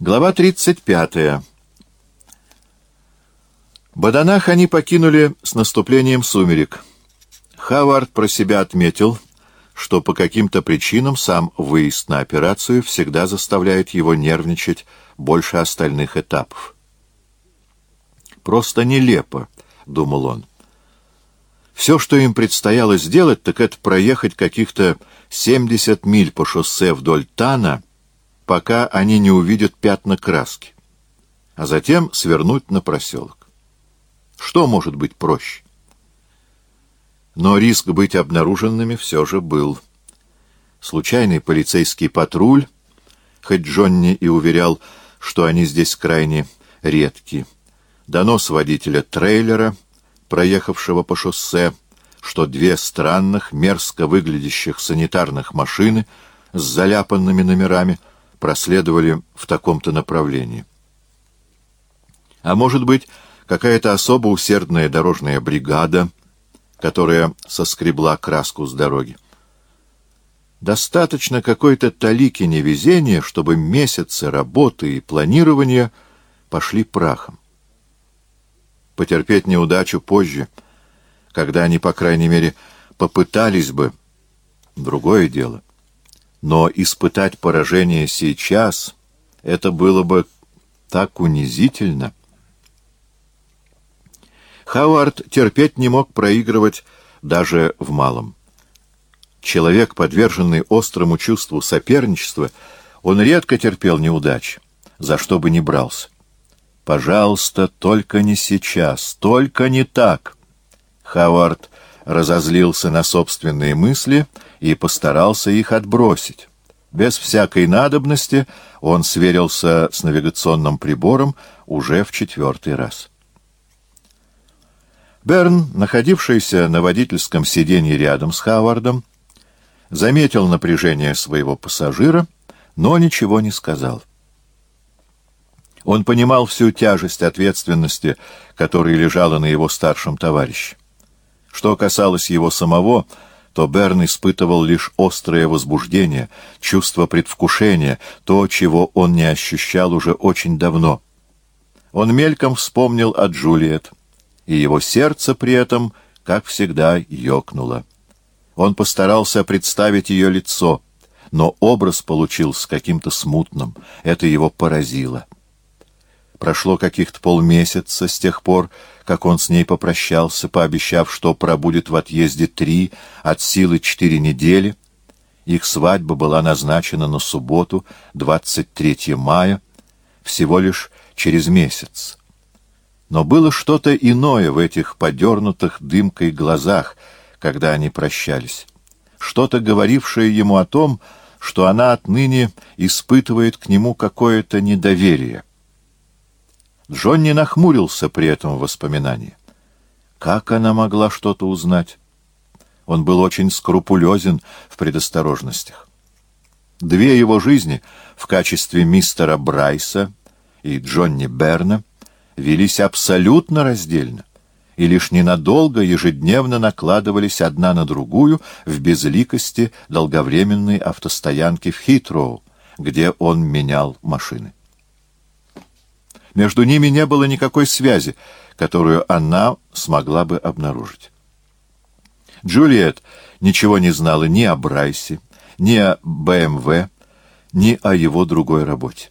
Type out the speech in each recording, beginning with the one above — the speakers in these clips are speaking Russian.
Глава 35. Баданах они покинули с наступлением сумерек. Хавард про себя отметил, что по каким-то причинам сам выезд на операцию всегда заставляет его нервничать больше остальных этапов. «Просто нелепо», — думал он. Все, что им предстояло сделать, так это проехать каких-то 70 миль по шоссе вдоль Тана, пока они не увидят пятна краски, а затем свернуть на проселок. Что может быть проще? Но риск быть обнаруженными все же был. Случайный полицейский патруль, хоть Джонни и уверял, что они здесь крайне редки, донос водителя трейлера — проехавшего по шоссе, что две странных, мерзко выглядящих санитарных машины с заляпанными номерами проследовали в таком-то направлении. А может быть, какая-то особо усердная дорожная бригада, которая соскребла краску с дороги. Достаточно какой-то талики невезения, чтобы месяцы работы и планирования пошли прахом потерпеть неудачу позже, когда они, по крайней мере, попытались бы. Другое дело. Но испытать поражение сейчас — это было бы так унизительно. Хауард терпеть не мог проигрывать даже в малом. Человек, подверженный острому чувству соперничества, он редко терпел неудачи, за что бы ни брался. «Пожалуйста, только не сейчас, только не так!» Хавард разозлился на собственные мысли и постарался их отбросить. Без всякой надобности он сверился с навигационным прибором уже в четвертый раз. Берн, находившийся на водительском сиденье рядом с Хавардом, заметил напряжение своего пассажира, но ничего не сказал. Он понимал всю тяжесть ответственности, которая лежала на его старшем товарище. Что касалось его самого, то Берн испытывал лишь острое возбуждение, чувство предвкушения, то, чего он не ощущал уже очень давно. Он мельком вспомнил о Джульет, и его сердце при этом, как всегда, ёкнуло. Он постарался представить ее лицо, но образ получился каким-то смутным, это его поразило. Прошло каких-то полмесяца с тех пор, как он с ней попрощался, пообещав, что пробудет в отъезде три, от силы четыре недели. Их свадьба была назначена на субботу, 23 мая, всего лишь через месяц. Но было что-то иное в этих подернутых дымкой глазах, когда они прощались. Что-то, говорившее ему о том, что она отныне испытывает к нему какое-то недоверие. Джонни нахмурился при этом воспоминании. Как она могла что-то узнать? Он был очень скрупулезен в предосторожностях. Две его жизни в качестве мистера Брайса и Джонни Берна велись абсолютно раздельно и лишь ненадолго ежедневно накладывались одна на другую в безликости долговременной автостоянки в Хитроу, где он менял машины. Между ними не было никакой связи, которую она смогла бы обнаружить. Джульет ничего не знала ни о Брайсе, ни о БМВ, ни о его другой работе.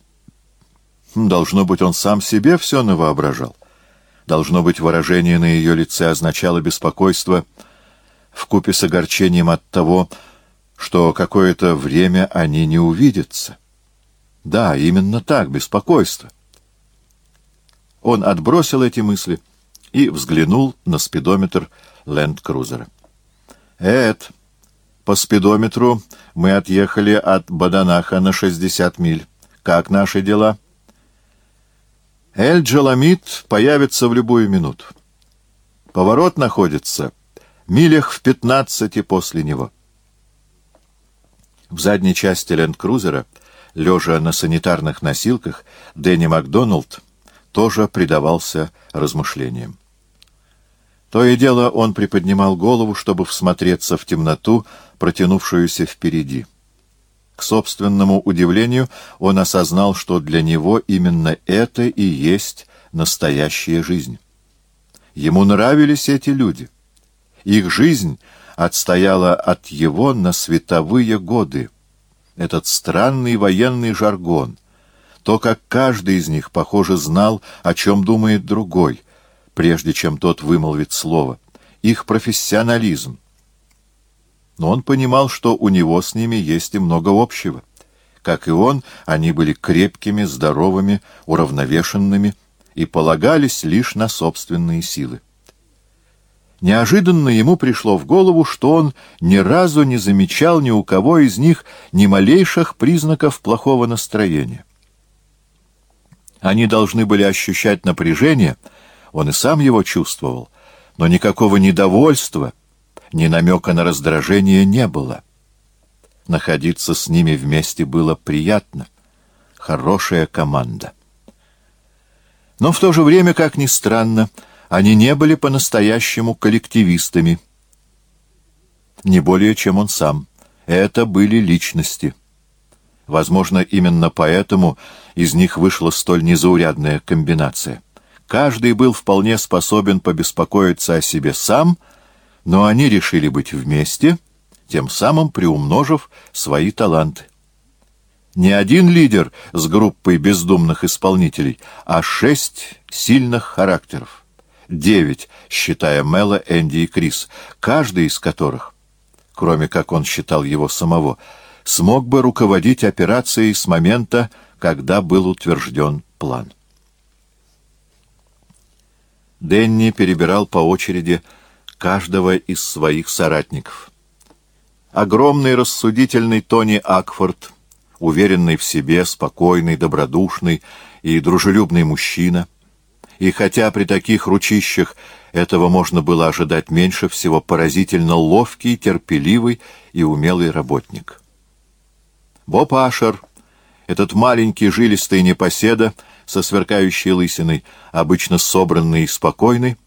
Должно быть, он сам себе все навоображал. Должно быть, выражение на ее лице означало беспокойство вкупе с огорчением от того, что какое-то время они не увидятся. Да, именно так, беспокойство. Он отбросил эти мысли и взглянул на спидометр ленд-крузера. «Эд, по спидометру мы отъехали от Баданаха на 60 миль. Как наши дела?» «Эль-Джаламид появится в любую минуту. Поворот находится милях в пятнадцати после него». В задней части ленд-крузера, лежа на санитарных носилках, Дэнни Макдоналд — тоже предавался размышлениям. То и дело он приподнимал голову, чтобы всмотреться в темноту, протянувшуюся впереди. К собственному удивлению он осознал, что для него именно это и есть настоящая жизнь. Ему нравились эти люди. Их жизнь отстояла от его на световые годы. Этот странный военный жаргон, то, как каждый из них, похоже, знал, о чем думает другой, прежде чем тот вымолвит слово, их профессионализм. Но он понимал, что у него с ними есть и много общего. Как и он, они были крепкими, здоровыми, уравновешенными и полагались лишь на собственные силы. Неожиданно ему пришло в голову, что он ни разу не замечал ни у кого из них ни малейших признаков плохого настроения. Они должны были ощущать напряжение, он и сам его чувствовал, но никакого недовольства, ни намека на раздражение не было. Находиться с ними вместе было приятно. Хорошая команда. Но в то же время, как ни странно, они не были по-настоящему коллективистами. Не более, чем он сам. Это были личности. Возможно, именно поэтому из них вышла столь незаурядная комбинация. Каждый был вполне способен побеспокоиться о себе сам, но они решили быть вместе, тем самым приумножив свои таланты. Не один лидер с группой бездумных исполнителей, а шесть сильных характеров девять, считая Мэла, Энди и Крис, каждый из которых, кроме как он считал его самого, смог бы руководить операцией с момента, когда был утвержден план. Денни перебирал по очереди каждого из своих соратников. Огромный рассудительный Тони Акфорд, уверенный в себе, спокойный, добродушный и дружелюбный мужчина — и хотя при таких ручищах этого можно было ожидать меньше всего, поразительно ловкий, терпеливый и умелый работник. Боб Ашер, этот маленький жилистый непоседа со сверкающей лысиной, обычно собранный и спокойный,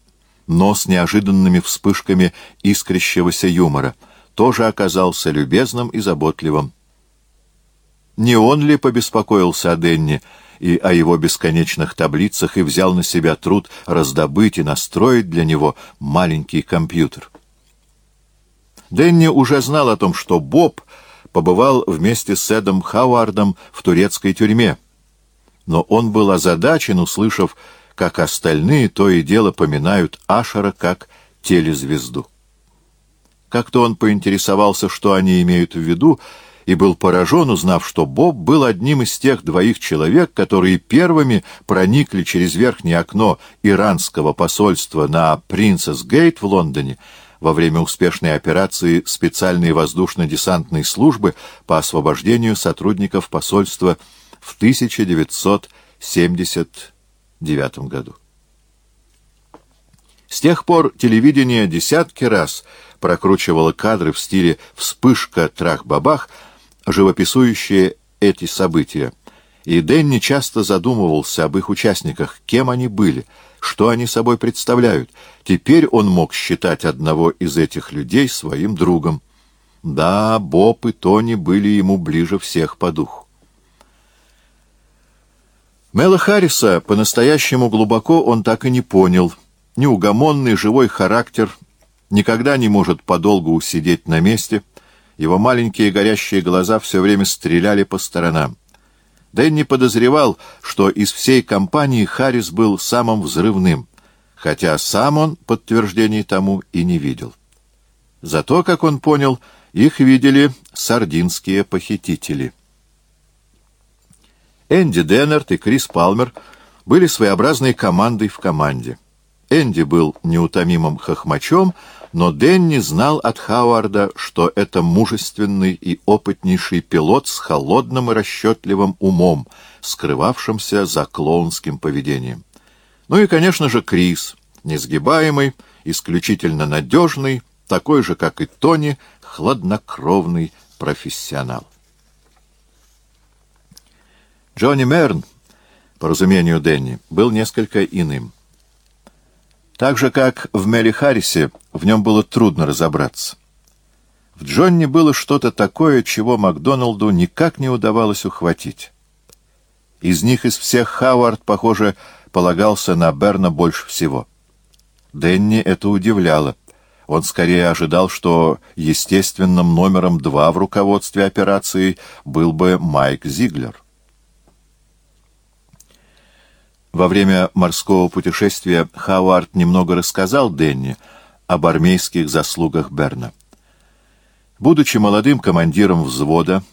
но с неожиданными вспышками искрящегося юмора, тоже оказался любезным и заботливым. Не он ли побеспокоился о Денни, и о его бесконечных таблицах и взял на себя труд раздобыть и настроить для него маленький компьютер. Дэнни уже знал о том, что Боб побывал вместе с Эдом Хауардом в турецкой тюрьме, но он был озадачен, услышав, как остальные то и дело поминают Ашера как телезвезду. Как-то он поинтересовался, что они имеют в виду, и был поражен, узнав, что Боб был одним из тех двоих человек, которые первыми проникли через верхнее окно иранского посольства на Принцесс-Гейт в Лондоне во время успешной операции специальной воздушно-десантной службы по освобождению сотрудников посольства в 1979 году. С тех пор телевидение десятки раз прокручивало кадры в стиле «вспышка, трах-бабах», живописующие эти события, и Дэнни часто задумывался об их участниках, кем они были, что они собой представляют. Теперь он мог считать одного из этих людей своим другом. Да, Боб и Тони были ему ближе всех по духу. Мэла Харриса по-настоящему глубоко он так и не понял. Неугомонный живой характер никогда не может подолгу усидеть на месте — его маленькие горящие глаза все время стреляли по сторонам. Дэнни подозревал, что из всей компании Харрис был самым взрывным, хотя сам он подтверждений тому и не видел. Зато, как он понял, их видели сардинские похитители. Энди Деннерт и Крис Палмер были своеобразной командой в команде. Энди был неутомимым хохмачом, но Денни знал от Хауарда, что это мужественный и опытнейший пилот с холодным и расчетливым умом, скрывавшимся за клоунским поведением. Ну и, конечно же, Крис, несгибаемый, исключительно надежный, такой же, как и Тони, хладнокровный профессионал. Джонни Мерн, по разумению Денни, был несколько иным. Так же, как в Мелли Харрисе, в нем было трудно разобраться. В Джонни было что-то такое, чего Макдоналду никак не удавалось ухватить. Из них из всех Хауард, похоже, полагался на Берна больше всего. Денни это удивляло. Он скорее ожидал, что естественным номером два в руководстве операции был бы Майк Зиглер. Во время морского путешествия Хауард немного рассказал Денни об армейских заслугах Берна. Будучи молодым командиром взвода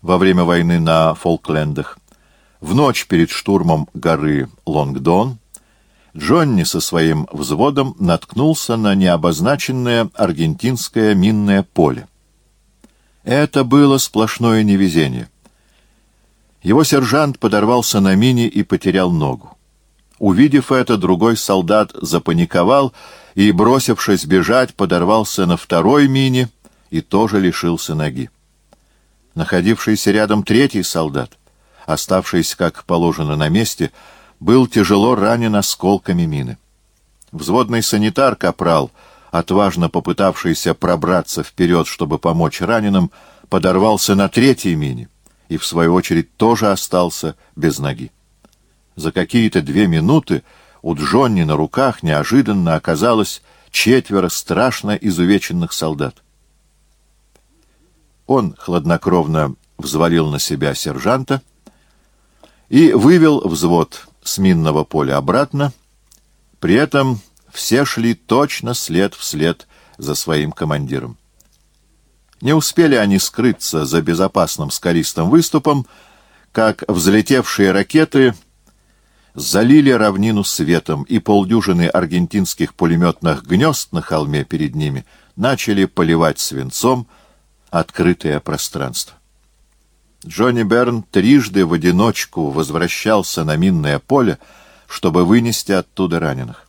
во время войны на Фолклендах, в ночь перед штурмом горы Лонгдон Джонни со своим взводом наткнулся на необозначенное аргентинское минное поле. Это было сплошное невезение. Его сержант подорвался на мине и потерял ногу. Увидев это, другой солдат запаниковал и, бросившись бежать, подорвался на второй мине и тоже лишился ноги. Находившийся рядом третий солдат, оставшийся, как положено, на месте, был тяжело ранен осколками мины. Взводный санитар Капрал, отважно попытавшийся пробраться вперед, чтобы помочь раненым, подорвался на третьей мине и, в свою очередь, тоже остался без ноги. За какие-то две минуты у Джонни на руках неожиданно оказалось четверо страшно изувеченных солдат. Он хладнокровно взвалил на себя сержанта и вывел взвод с минного поля обратно. При этом все шли точно след в след за своим командиром. Не успели они скрыться за безопасным скалистым выступом, как взлетевшие ракеты залили равнину светом, и полдюжины аргентинских пулеметных гнезд на холме перед ними начали поливать свинцом, открытое пространство. Джонни Берн трижды в одиночку возвращался на минное поле, чтобы вынести оттуда раненых.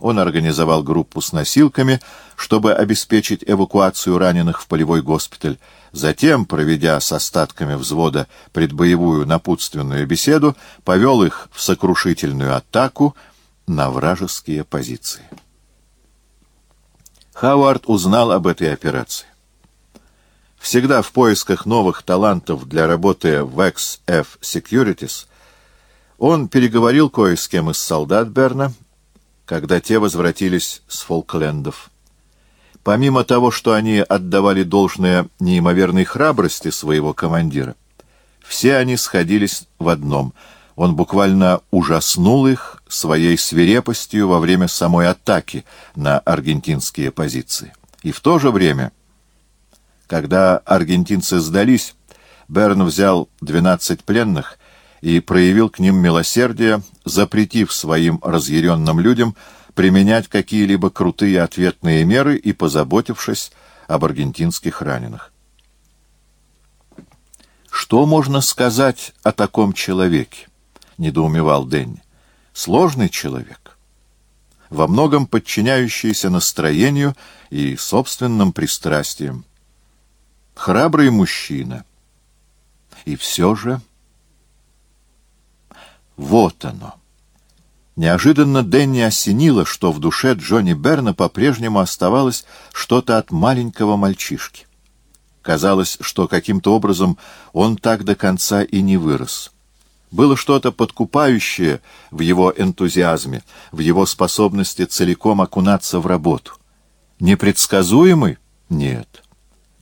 Он организовал группу с носилками, чтобы обеспечить эвакуацию раненых в полевой госпиталь. Затем, проведя с остатками взвода предбоевую напутственную беседу, повел их в сокрушительную атаку на вражеские позиции. Хауард узнал об этой операции. Всегда в поисках новых талантов для работы в XF Securities, он переговорил кое с кем из солдат Берна, когда те возвратились с Фолклендов. Помимо того, что они отдавали должное неимоверной храбрости своего командира, все они сходились в одном — он буквально ужаснул их своей свирепостью во время самой атаки на аргентинские позиции. И в то же время когда аргентинцы сдались, Берн взял 12 пленных и проявил к ним милосердие, запретив своим разъяренным людям применять какие-либо крутые ответные меры и позаботившись об аргентинских раненых. «Что можно сказать о таком человеке?» — недоумевал Дэнни. «Сложный человек, во многом подчиняющийся настроению и собственным пристрастиям храбрый мужчина. И все же... Вот оно. Неожиданно Дэнни осенило, что в душе Джонни Берна по-прежнему оставалось что-то от маленького мальчишки. Казалось, что каким-то образом он так до конца и не вырос. Было что-то подкупающее в его энтузиазме, в его способности целиком окунаться в работу. Непредсказуемый? Нет.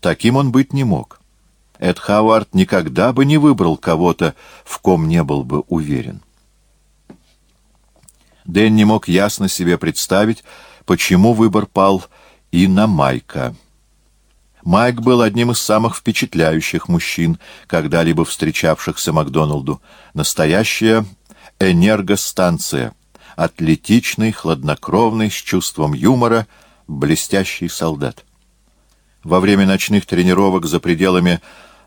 Таким он быть не мог. Эд Хауард никогда бы не выбрал кого-то, в ком не был бы уверен. Дэн не мог ясно себе представить, почему выбор пал и на Майка. Майк был одним из самых впечатляющих мужчин, когда-либо встречавшихся Макдоналду. Настоящая энергостанция, атлетичный, хладнокровный, с чувством юмора, блестящий солдат. Во время ночных тренировок за пределами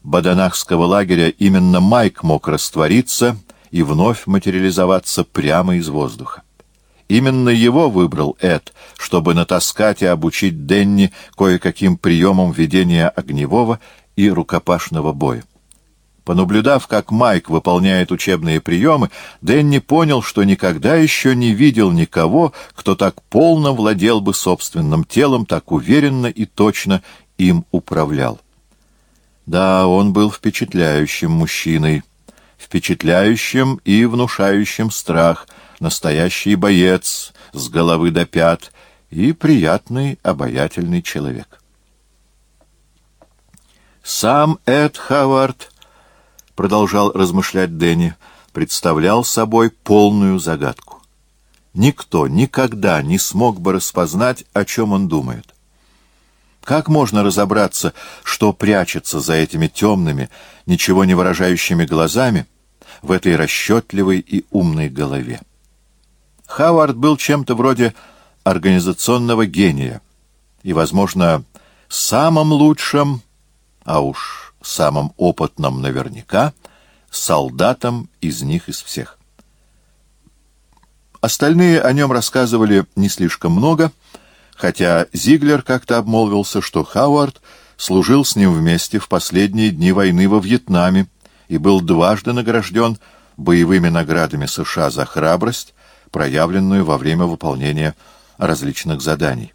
Баданахского лагеря именно Майк мог раствориться и вновь материализоваться прямо из воздуха. Именно его выбрал Эд, чтобы натаскать и обучить Денни кое-каким приемам ведения огневого и рукопашного боя. Понаблюдав, как Майк выполняет учебные приемы, Дэнни понял, что никогда еще не видел никого, кто так полно владел бы собственным телом, так уверенно и точно им управлял. Да, он был впечатляющим мужчиной, впечатляющим и внушающим страх, настоящий боец с головы до пят и приятный, обаятельный человек. Сам Эд Хавард, продолжал размышлять Дэнни, представлял собой полную загадку. Никто никогда не смог бы распознать, о чем он думает. Как можно разобраться, что прячется за этими темными, ничего не выражающими глазами в этой расчетливой и умной голове? Хавард был чем-то вроде организационного гения и, возможно, самым лучшим, а уж самым опытным наверняка, солдатом из них из всех. Остальные о нем рассказывали не слишком много, хотя Зиглер как-то обмолвился, что Хауард служил с ним вместе в последние дни войны во Вьетнаме и был дважды награжден боевыми наградами США за храбрость, проявленную во время выполнения различных заданий.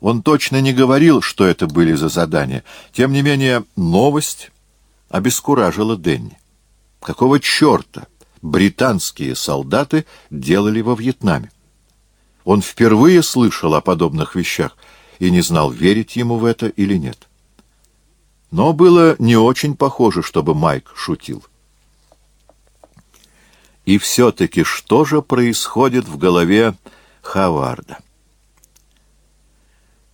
Он точно не говорил, что это были за задания. Тем не менее, новость обескуражила Денни. Какого черта британские солдаты делали во Вьетнаме? Он впервые слышал о подобных вещах и не знал, верить ему в это или нет. Но было не очень похоже, чтобы Майк шутил. И все-таки что же происходит в голове Хаварда?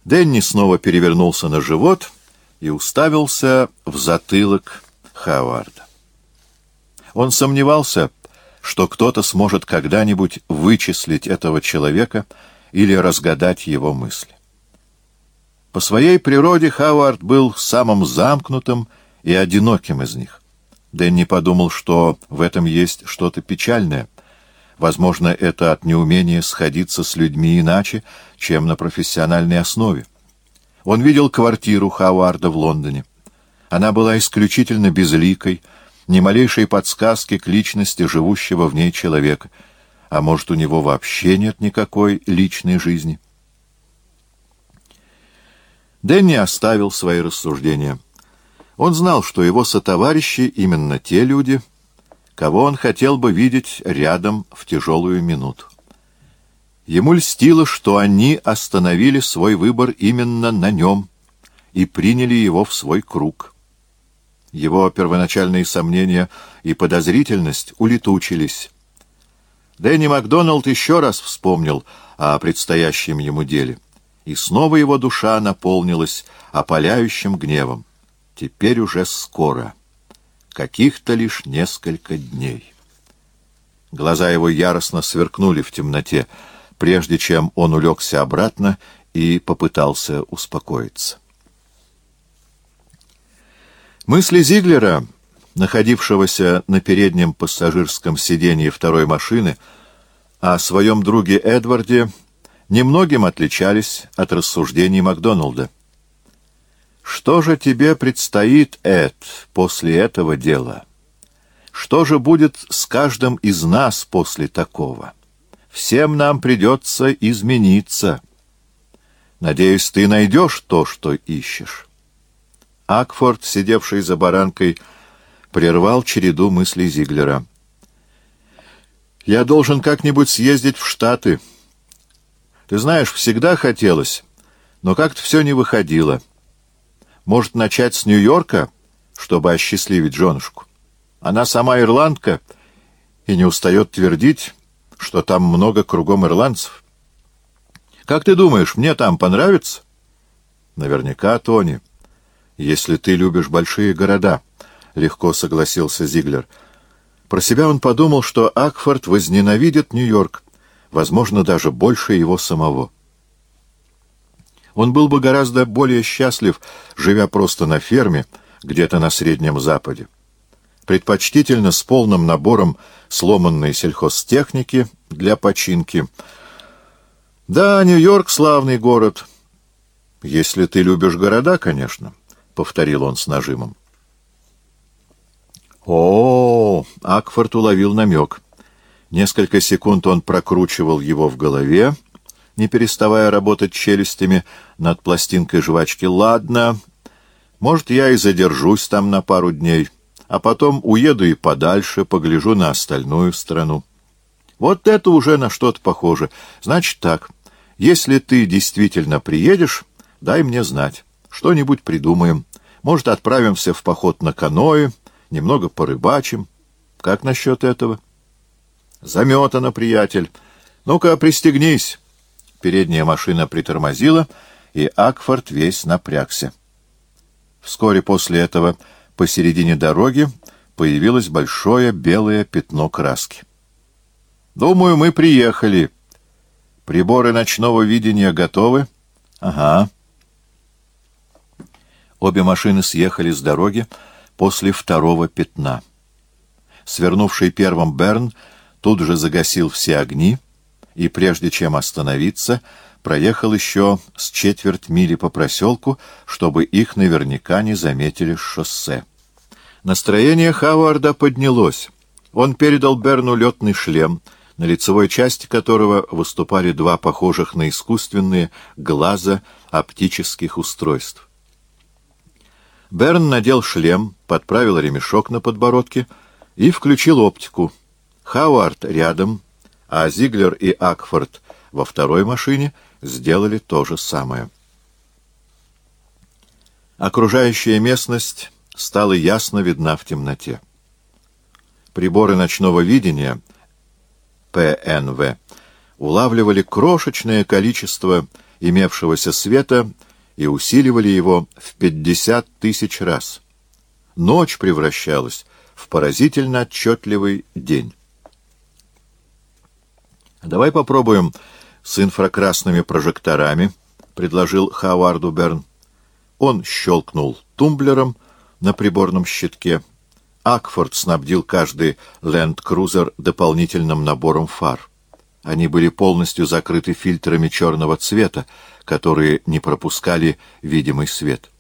Дэнни снова перевернулся на живот и уставился в затылок Хаварда. Он сомневался, что кто-то сможет когда-нибудь вычислить этого человека или разгадать его мысли. По своей природе Хавард был самым замкнутым и одиноким из них. Дэнни подумал, что в этом есть что-то печальное. Возможно, это от неумения сходиться с людьми иначе, чем на профессиональной основе. Он видел квартиру Хаварда в Лондоне. Она была исключительно безликой, ни малейшей подсказки к личности живущего в ней человека. А может, у него вообще нет никакой личной жизни? Дэнни оставил свои рассуждения. Он знал, что его сотоварищи именно те люди, кого он хотел бы видеть рядом в тяжелую минуту. Ему льстило, что они остановили свой выбор именно на нем и приняли его в свой круг. Его первоначальные сомнения и подозрительность улетучились. Дэнни Макдоналд еще раз вспомнил о предстоящем ему деле, и снова его душа наполнилась опаляющим гневом. Теперь уже скоро, каких-то лишь несколько дней. Глаза его яростно сверкнули в темноте, прежде чем он улегся обратно и попытался успокоиться. Мысли Зиглера, находившегося на переднем пассажирском сиденье второй машины, о своем друге Эдварде немногим отличались от рассуждений Макдоналда. «Что же тебе предстоит, Эд, после этого дела? Что же будет с каждым из нас после такого? Всем нам придется измениться. Надеюсь, ты найдешь то, что ищешь». Акфорд, сидевший за баранкой, прервал череду мыслей Зиглера. «Я должен как-нибудь съездить в Штаты. Ты знаешь, всегда хотелось, но как-то все не выходило. Может, начать с Нью-Йорка, чтобы осчастливить женушку? Она сама ирландка и не устает твердить, что там много кругом ирландцев. Как ты думаешь, мне там понравится?» «Наверняка, Тони» если ты любишь большие города», — легко согласился Зиглер. Про себя он подумал, что Акфорд возненавидит Нью-Йорк, возможно, даже больше его самого. Он был бы гораздо более счастлив, живя просто на ферме, где-то на Среднем Западе. Предпочтительно с полным набором сломанной сельхозтехники для починки. Да, Нью-Йорк — славный город. Если ты любишь города, конечно. — повторил он с нажимом. О, -о, Акфорд уловил намек. Несколько секунд он прокручивал его в голове, не переставая работать челюстями над пластинкой жвачки. «Ладно, может, я и задержусь там на пару дней, а потом уеду и подальше, погляжу на остальную страну». Вот это уже на что-то похоже. Значит так, если ты действительно приедешь, дай мне знать. Что-нибудь придумаем. Может, отправимся в поход на каноэ, немного порыбачим. Как насчет этого? Заметано, приятель. Ну-ка, пристегнись. Передняя машина притормозила, и Акфорд весь напрягся. Вскоре после этого посередине дороги появилось большое белое пятно краски. Думаю, мы приехали. Приборы ночного видения готовы? Ага. Обе машины съехали с дороги после второго пятна. Свернувший первым Берн тут же загасил все огни и, прежде чем остановиться, проехал еще с четверть мили по проселку, чтобы их наверняка не заметили с шоссе. Настроение Хауарда поднялось. Он передал Берну летный шлем — на лицевой части которого выступали два похожих на искусственные глаза оптических устройств. Берн надел шлем, подправил ремешок на подбородке и включил оптику. Хауард рядом, а Зиглер и Акфорд во второй машине сделали то же самое. Окружающая местность стала ясно видна в темноте. Приборы ночного видения — ПНВ улавливали крошечное количество имевшегося света и усиливали его в 50 тысяч раз. Ночь превращалась в поразительно отчетливый день. «Давай попробуем с инфракрасными прожекторами», — предложил Хауарду Берн. Он щелкнул тумблером на приборном щитке — Акфорд снабдил каждый ленд-крузер дополнительным набором фар. Они были полностью закрыты фильтрами черного цвета, которые не пропускали видимый свет.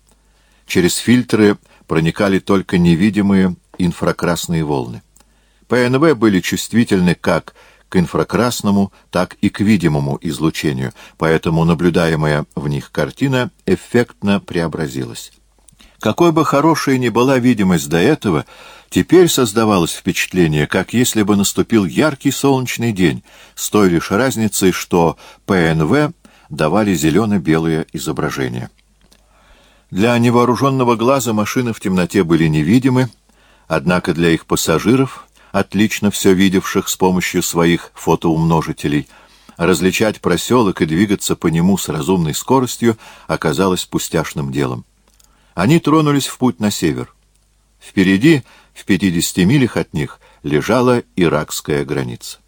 Через фильтры проникали только невидимые инфракрасные волны. ПНВ были чувствительны как к инфракрасному, так и к видимому излучению, поэтому наблюдаемая в них картина эффектно преобразилась. Какой бы хорошей ни была видимость до этого, теперь создавалось впечатление, как если бы наступил яркий солнечный день, с той лишь разницей, что ПНВ давали зелено-белые изображения. Для невооруженного глаза машины в темноте были невидимы, однако для их пассажиров, отлично все видевших с помощью своих фотоумножителей, различать проселок и двигаться по нему с разумной скоростью оказалось пустяшным делом. Они тронулись в путь на север. Впереди, в 50 милях от них, лежала иракская граница.